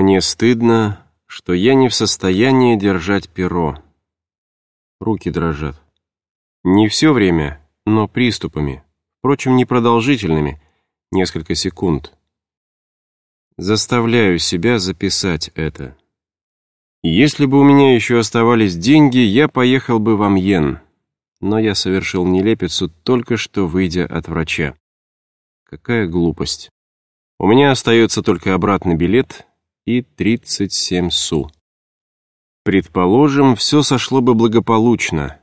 Мне стыдно, что я не в состоянии держать перо. Руки дрожат. Не все время, но приступами. Впрочем, непродолжительными, несколько секунд. Заставляю себя записать это. Если бы у меня еще оставались деньги, я поехал бы в Амьен. Но я совершил нелепицу, только что выйдя от врача. Какая глупость. У меня остается только обратный билет и 37 су. Предположим, все сошло бы благополучно.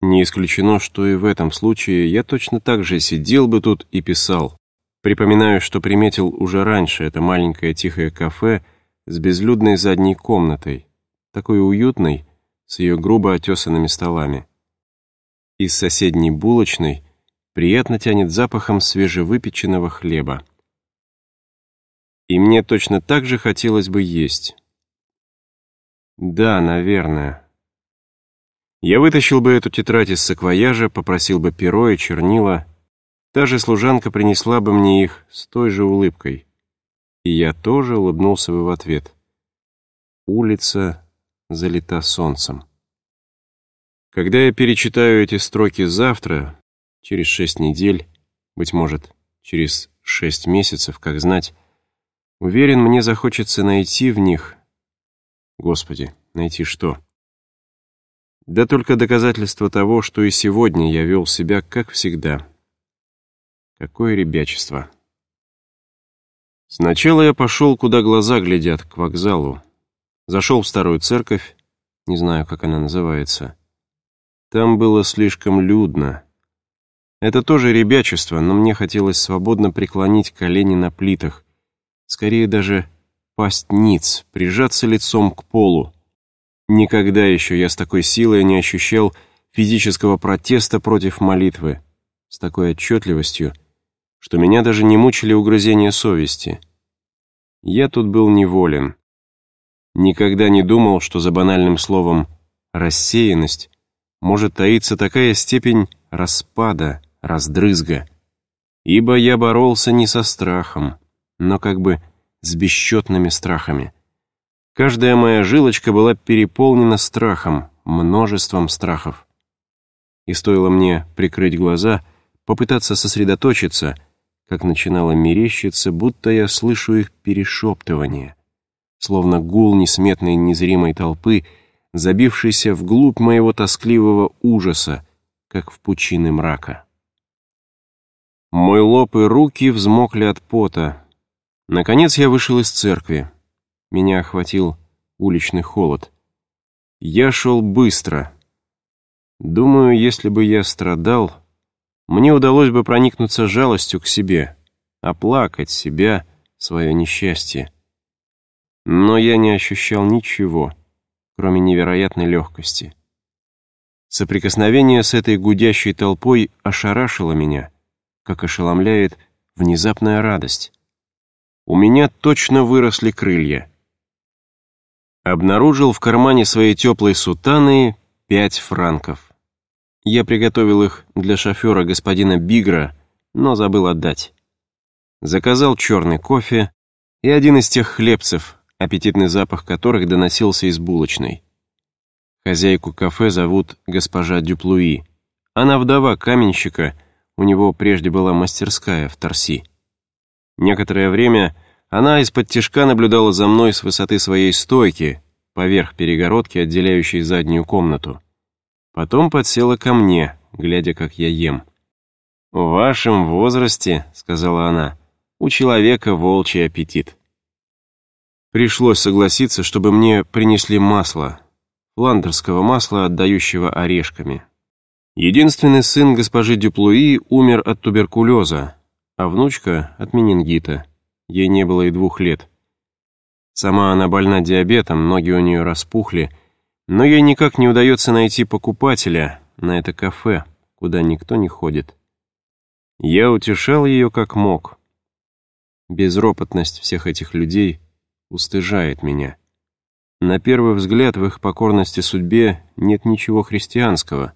Не исключено, что и в этом случае я точно так же сидел бы тут и писал. Припоминаю, что приметил уже раньше это маленькое тихое кафе с безлюдной задней комнатой, такой уютной, с ее грубо отесанными столами. Из соседней булочной приятно тянет запахом свежевыпеченного хлеба. И мне точно так же хотелось бы есть. Да, наверное. Я вытащил бы эту тетрадь из саквояжа, попросил бы перо и чернила. Та же служанка принесла бы мне их с той же улыбкой. И я тоже улыбнулся бы в ответ. Улица залита солнцем. Когда я перечитаю эти строки завтра, через шесть недель, быть может, через шесть месяцев, как знать, Уверен, мне захочется найти в них... Господи, найти что? Да только доказательство того, что и сегодня я вел себя, как всегда. Какое ребячество. Сначала я пошел, куда глаза глядят, к вокзалу. Зашел в старую церковь, не знаю, как она называется. Там было слишком людно. Это тоже ребячество, но мне хотелось свободно преклонить колени на плитах, скорее даже пасть ниц, прижаться лицом к полу. Никогда еще я с такой силой не ощущал физического протеста против молитвы, с такой отчетливостью, что меня даже не мучили угрызения совести. Я тут был неволен. Никогда не думал, что за банальным словом «рассеянность» может таиться такая степень распада, раздрызга. Ибо я боролся не со страхом, но как бы с бесчетными страхами. Каждая моя жилочка была переполнена страхом, множеством страхов. И стоило мне прикрыть глаза, попытаться сосредоточиться, как начинало мерещиться, будто я слышу их перешептывание, словно гул несметной незримой толпы, забившейся вглубь моего тоскливого ужаса, как в пучины мрака. Мой лоб и руки взмокли от пота, Наконец я вышел из церкви. Меня охватил уличный холод. Я шел быстро. Думаю, если бы я страдал, мне удалось бы проникнуться жалостью к себе, оплакать себя, свое несчастье. Но я не ощущал ничего, кроме невероятной легкости. Соприкосновение с этой гудящей толпой ошарашило меня, как ошеломляет внезапная радость у меня точно выросли крылья. Обнаружил в кармане своей теплой сутаны пять франков. Я приготовил их для шофера господина Бигра, но забыл отдать. Заказал черный кофе и один из тех хлебцев, аппетитный запах которых доносился из булочной. Хозяйку кафе зовут госпожа Дюплуи. Она вдова каменщика, у него прежде была мастерская в Торси. Некоторое время она из-под тишка наблюдала за мной с высоты своей стойки, поверх перегородки, отделяющей заднюю комнату. Потом подсела ко мне, глядя, как я ем. «В вашем возрасте, — сказала она, — у человека волчий аппетит». Пришлось согласиться, чтобы мне принесли масло, фландерского масла, отдающего орешками. Единственный сын госпожи Дюплуи умер от туберкулеза, а внучка — от менингита. Ей не было и двух лет. Сама она больна диабетом, ноги у нее распухли, но ей никак не удается найти покупателя на это кафе, куда никто не ходит. Я утешал ее как мог. Безропотность всех этих людей устыжает меня. На первый взгляд в их покорности судьбе нет ничего христианского,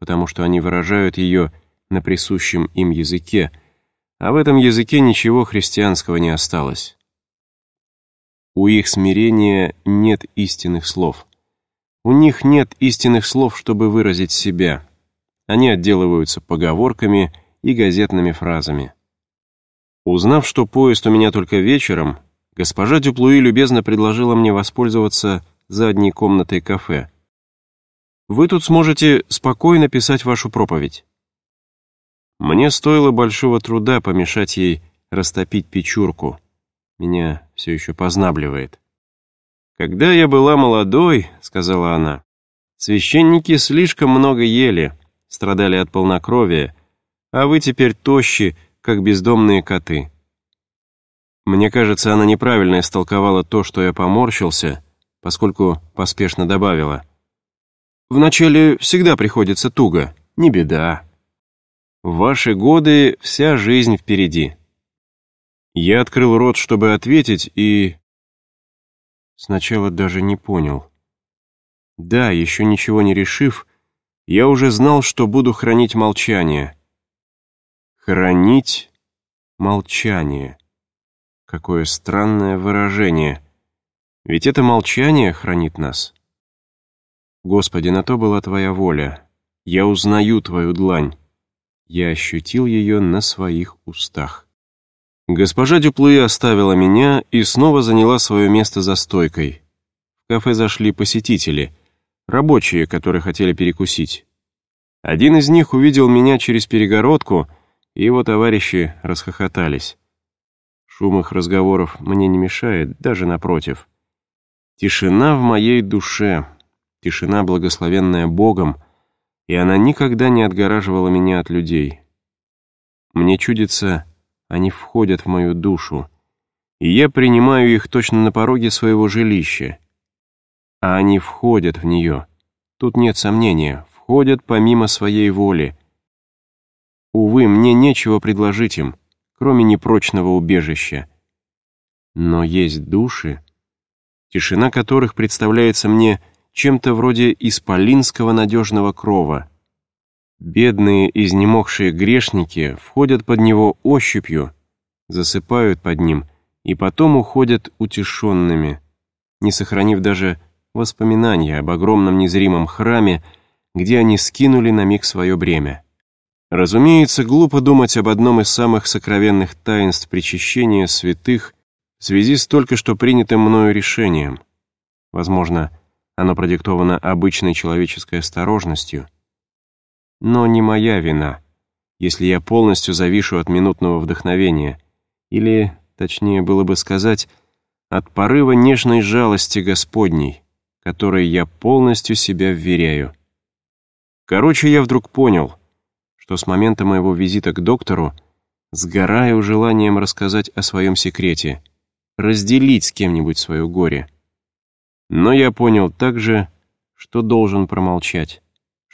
потому что они выражают ее на присущем им языке — а в этом языке ничего христианского не осталось. У их смирения нет истинных слов. У них нет истинных слов, чтобы выразить себя. Они отделываются поговорками и газетными фразами. Узнав, что поезд у меня только вечером, госпожа Дюплуи любезно предложила мне воспользоваться задней комнатой кафе. «Вы тут сможете спокойно писать вашу проповедь». Мне стоило большого труда помешать ей растопить печурку. Меня все еще познабливает. «Когда я была молодой, — сказала она, — священники слишком много ели, страдали от полнокровия, а вы теперь тощи, как бездомные коты». Мне кажется, она неправильно истолковала то, что я поморщился, поскольку поспешно добавила. «Вначале всегда приходится туго, не беда. Ваши годы вся жизнь впереди». Я открыл рот, чтобы ответить, и... Сначала даже не понял. Да, еще ничего не решив, я уже знал, что буду хранить молчание. Хранить молчание. Какое странное выражение. Ведь это молчание хранит нас. Господи, на то была Твоя воля. Я узнаю Твою длань. Я ощутил ее на своих устах. Госпожа Дюплы оставила меня и снова заняла свое место за стойкой. В кафе зашли посетители, рабочие, которые хотели перекусить. Один из них увидел меня через перегородку, и его товарищи расхохотались. Шум их разговоров мне не мешает, даже напротив. Тишина в моей душе, тишина, благословенная Богом, и она никогда не отгораживала меня от людей. Мне чудится, они входят в мою душу, и я принимаю их точно на пороге своего жилища. А они входят в нее. Тут нет сомнения, входят помимо своей воли. Увы, мне нечего предложить им, кроме непрочного убежища. Но есть души, тишина которых представляется мне чем-то вроде исполинского надежного крова — Бедные, изнемогшие грешники входят под него ощупью, засыпают под ним и потом уходят утешенными, не сохранив даже воспоминания об огромном незримом храме, где они скинули на миг свое бремя. Разумеется, глупо думать об одном из самых сокровенных таинств причащения святых в связи с только что принятым мною решением. Возможно, оно продиктовано обычной человеческой осторожностью — но не моя вина, если я полностью завишу от минутного вдохновения, или, точнее было бы сказать, от порыва нежной жалости Господней, которой я полностью себя вверяю. Короче, я вдруг понял, что с момента моего визита к доктору сгораю желанием рассказать о своем секрете, разделить с кем-нибудь свое горе. Но я понял также, что должен промолчать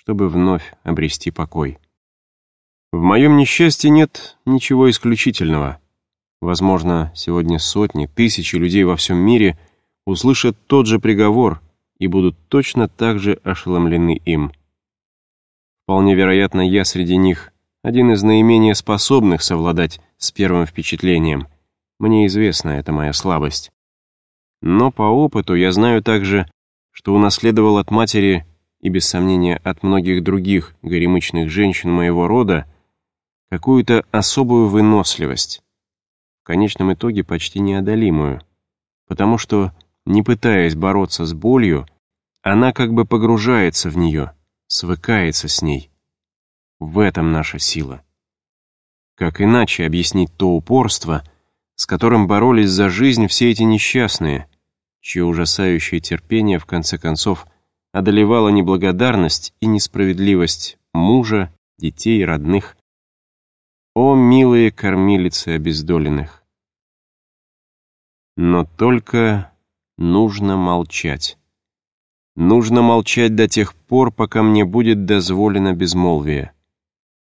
чтобы вновь обрести покой. В моем несчастье нет ничего исключительного. Возможно, сегодня сотни, тысячи людей во всем мире услышат тот же приговор и будут точно так же ошеломлены им. Вполне вероятно, я среди них один из наименее способных совладать с первым впечатлением. Мне известна эта моя слабость. Но по опыту я знаю также, что унаследовал от матери и, без сомнения, от многих других горемычных женщин моего рода, какую-то особую выносливость, в конечном итоге почти неодолимую, потому что, не пытаясь бороться с болью, она как бы погружается в нее, свыкается с ней. В этом наша сила. Как иначе объяснить то упорство, с которым боролись за жизнь все эти несчастные, чье ужасающее терпение в конце концов одолевала неблагодарность и несправедливость мужа, детей, родных. О, милые кормилицы обездоленных! Но только нужно молчать. Нужно молчать до тех пор, пока мне будет дозволено безмолвие.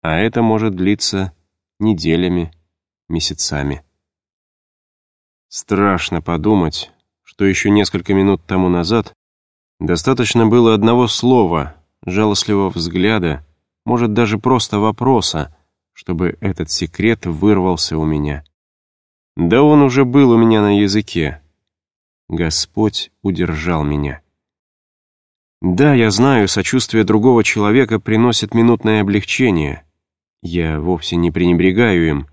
А это может длиться неделями, месяцами. Страшно подумать, что еще несколько минут тому назад Достаточно было одного слова, жалостливого взгляда, может, даже просто вопроса, чтобы этот секрет вырвался у меня. Да он уже был у меня на языке. Господь удержал меня. Да, я знаю, сочувствие другого человека приносит минутное облегчение. Я вовсе не пренебрегаю им.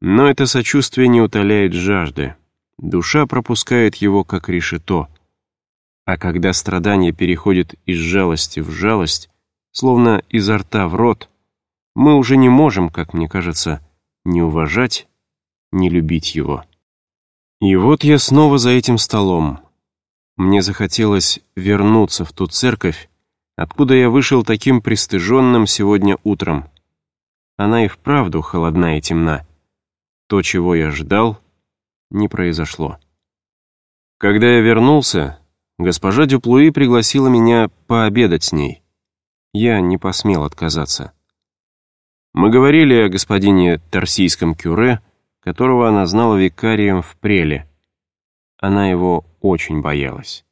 Но это сочувствие не утоляет жажды. Душа пропускает его как решето. А когда страдание переходит из жалости в жалость, словно изо рта в рот, мы уже не можем, как мне кажется, не уважать, не любить его. И вот я снова за этим столом. Мне захотелось вернуться в ту церковь, откуда я вышел таким пристыженным сегодня утром. Она и вправду холодна и темна. То, чего я ждал, не произошло. Когда я вернулся, госпожа Дюплуи пригласила меня пообедать с ней. Я не посмел отказаться. Мы говорили о господине Тарсийском Кюре, которого она знала викарием в Преле. Она его очень боялась.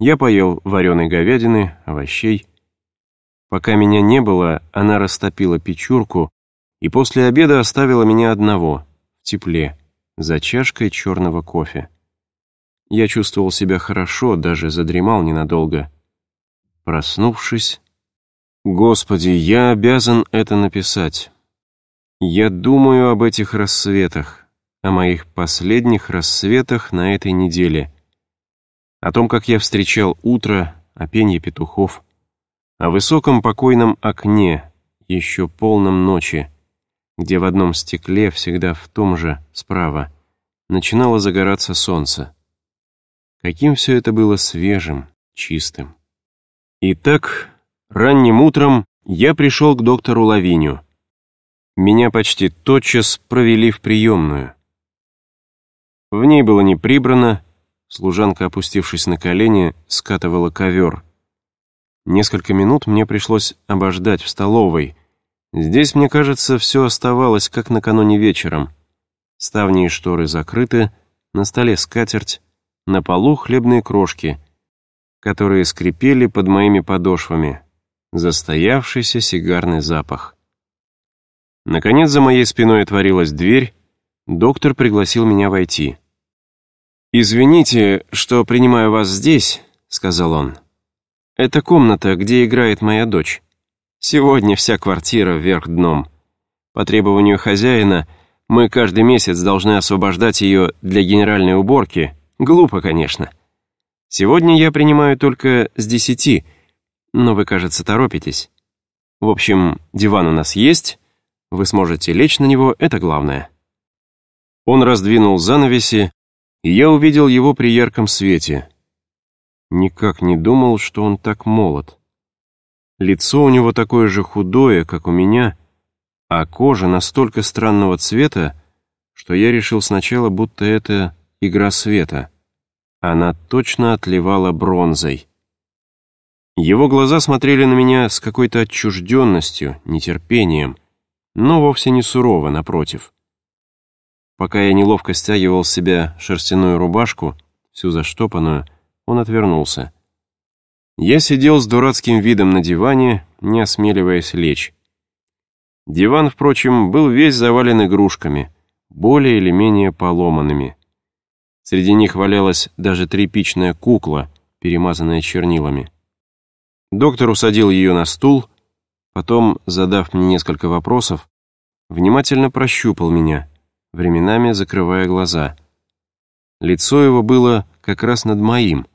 Я поел вареной говядины, овощей. Пока меня не было, она растопила печурку и после обеда оставила меня одного, в тепле, за чашкой черного кофе. Я чувствовал себя хорошо, даже задремал ненадолго. Проснувшись... Господи, я обязан это написать. Я думаю об этих рассветах, о моих последних рассветах на этой неделе, о том, как я встречал утро, о пенье петухов, о высоком покойном окне, еще полном ночи, где в одном стекле, всегда в том же, справа, начинало загораться солнце. Каким все это было свежим, чистым. Итак, ранним утром я пришел к доктору Лавиню. Меня почти тотчас провели в приемную. В ней было не прибрано, служанка, опустившись на колени, скатывала ковер. Несколько минут мне пришлось обождать в столовой. Здесь, мне кажется, все оставалось, как накануне вечером. Ставни и шторы закрыты, на столе скатерть, на полу хлебные крошки, которые скрипели под моими подошвами, застоявшийся сигарный запах. Наконец за моей спиной отворилась дверь, доктор пригласил меня войти. «Извините, что принимаю вас здесь», — сказал он. «Это комната, где играет моя дочь. Сегодня вся квартира вверх дном. По требованию хозяина мы каждый месяц должны освобождать ее для генеральной уборки. Глупо, конечно. Сегодня я принимаю только с десяти, но вы, кажется, торопитесь. В общем, диван у нас есть, вы сможете лечь на него, это главное». Он раздвинул занавеси, и я увидел его при ярком свете. Никак не думал, что он так молод. Лицо у него такое же худое, как у меня, а кожа настолько странного цвета, что я решил сначала, будто это игра света. Она точно отливала бронзой. Его глаза смотрели на меня с какой-то отчужденностью, нетерпением — но вовсе не сурово, напротив. Пока я неловко стягивал с себя шерстяную рубашку, всю заштопанную, он отвернулся. Я сидел с дурацким видом на диване, не осмеливаясь лечь. Диван, впрочем, был весь завален игрушками, более или менее поломанными. Среди них валялась даже тряпичная кукла, перемазанная чернилами. Доктор усадил ее на стул, Потом, задав мне несколько вопросов, внимательно прощупал меня, временами закрывая глаза. Лицо его было как раз над моим,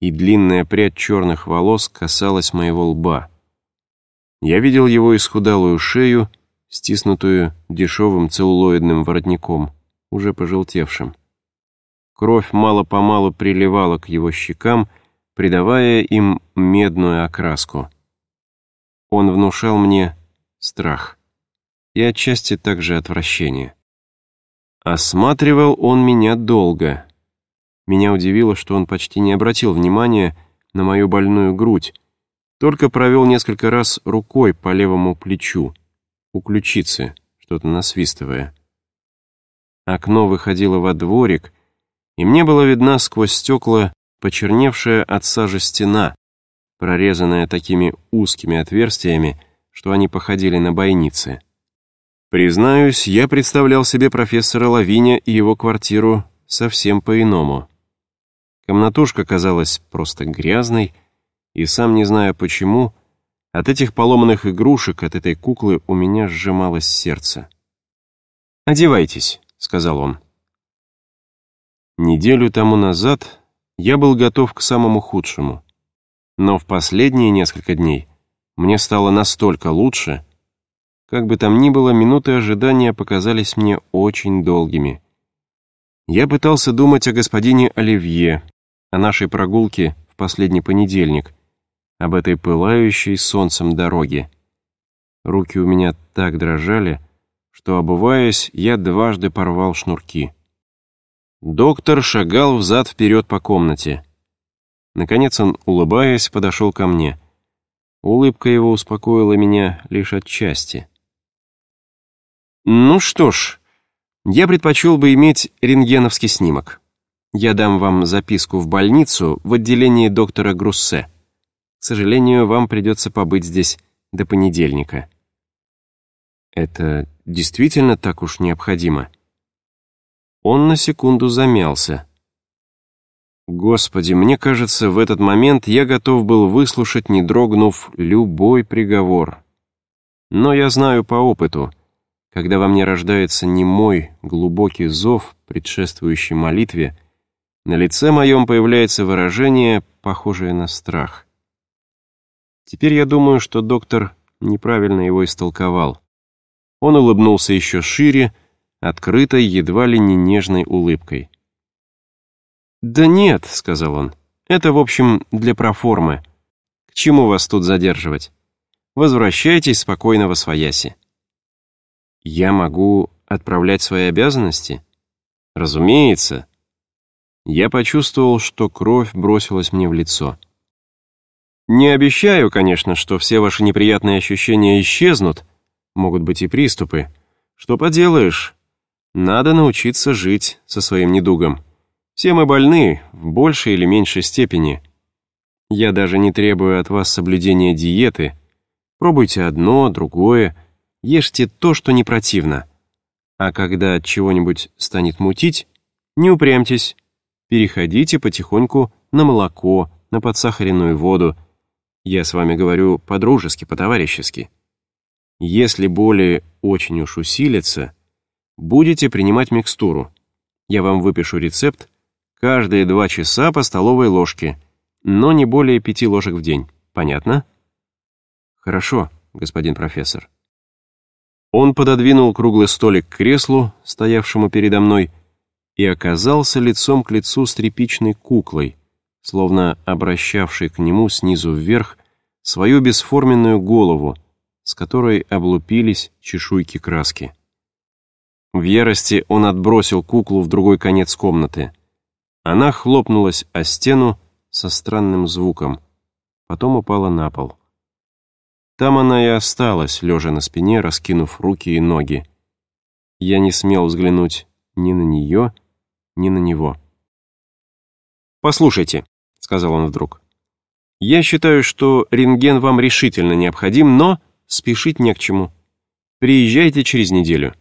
и длинная прядь черных волос касалась моего лба. Я видел его исхудалую шею, стиснутую дешевым целлулоидным воротником, уже пожелтевшим. Кровь мало-помалу приливала к его щекам, придавая им медную окраску. Он внушал мне страх и отчасти также отвращение. Осматривал он меня долго. Меня удивило, что он почти не обратил внимания на мою больную грудь, только провел несколько раз рукой по левому плечу, у ключицы, что-то насвистывая. Окно выходило во дворик, и мне была видна сквозь стекла почерневшая от сажи стена, прорезанная такими узкими отверстиями, что они походили на бойницы. Признаюсь, я представлял себе профессора Лавиня и его квартиру совсем по-иному. Комнатушка казалась просто грязной, и сам не знаю почему, от этих поломанных игрушек, от этой куклы у меня сжималось сердце. «Одевайтесь», — сказал он. Неделю тому назад я был готов к самому худшему. Но в последние несколько дней мне стало настолько лучше, как бы там ни было, минуты ожидания показались мне очень долгими. Я пытался думать о господине Оливье, о нашей прогулке в последний понедельник, об этой пылающей солнцем дороге. Руки у меня так дрожали, что, обуваясь, я дважды порвал шнурки. Доктор шагал взад-вперед по комнате. Наконец он, улыбаясь, подошел ко мне. Улыбка его успокоила меня лишь отчасти. «Ну что ж, я предпочел бы иметь рентгеновский снимок. Я дам вам записку в больницу в отделении доктора Груссе. К сожалению, вам придется побыть здесь до понедельника». «Это действительно так уж необходимо?» Он на секунду замялся. Господи, мне кажется, в этот момент я готов был выслушать, не дрогнув, любой приговор. Но я знаю по опыту — когда во мне рождается немой, глубокий зов, предшествующий молитве, на лице моем появляется выражение, похожее на страх. Теперь я думаю, что доктор неправильно его истолковал. Он улыбнулся еще шире, открытой, едва ли не нежной улыбкой. «Да нет», — сказал он, — «это, в общем, для проформы. К чему вас тут задерживать? Возвращайтесь спокойно во свояси». Я могу отправлять свои обязанности? Разумеется. Я почувствовал, что кровь бросилась мне в лицо. Не обещаю, конечно, что все ваши неприятные ощущения исчезнут, могут быть и приступы. Что поделаешь? Надо научиться жить со своим недугом. Все мы больны, в большей или меньшей степени. Я даже не требую от вас соблюдения диеты. Пробуйте одно, другое, ешьте то, что не противно. А когда от чего-нибудь станет мутить, не упрямьтесь. Переходите потихоньку на молоко, на подсахаренную воду. Я с вами говорю по-дружески, по-товарищески. Если боли очень уж усилятся, будете принимать микстуру. Я вам выпишу рецепт каждые два часа по столовой ложке, но не более пяти ложек в день. Понятно? Хорошо, господин профессор. Он пододвинул круглый столик к креслу, стоявшему передо мной, и оказался лицом к лицу с тряпичной куклой, словно обращавшей к нему снизу вверх свою бесформенную голову, с которой облупились чешуйки краски. В ярости он отбросил куклу в другой конец комнаты. Она хлопнулась о стену со странным звуком, потом упала на пол. Там она и осталась, лежа на спине, раскинув руки и ноги. Я не смел взглянуть ни на нее, ни на него. «Послушайте», — сказал он вдруг, — «я считаю, что рентген вам решительно необходим, но спешить не к чему. Приезжайте через неделю».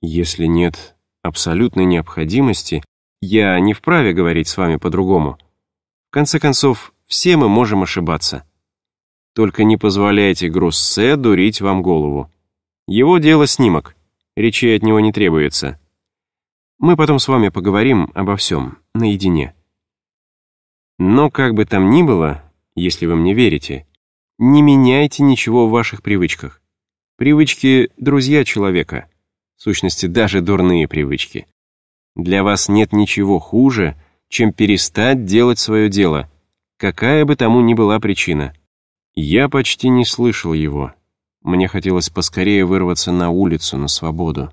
«Если нет абсолютной необходимости, я не вправе говорить с вами по-другому. В конце концов, все мы можем ошибаться». Только не позволяйте Груссе дурить вам голову. Его дело снимок, речей от него не требуется. Мы потом с вами поговорим обо всем, наедине. Но как бы там ни было, если вы мне верите, не меняйте ничего в ваших привычках. Привычки — друзья человека. В сущности, даже дурные привычки. Для вас нет ничего хуже, чем перестать делать свое дело, какая бы тому ни была причина. Я почти не слышал его. Мне хотелось поскорее вырваться на улицу, на свободу.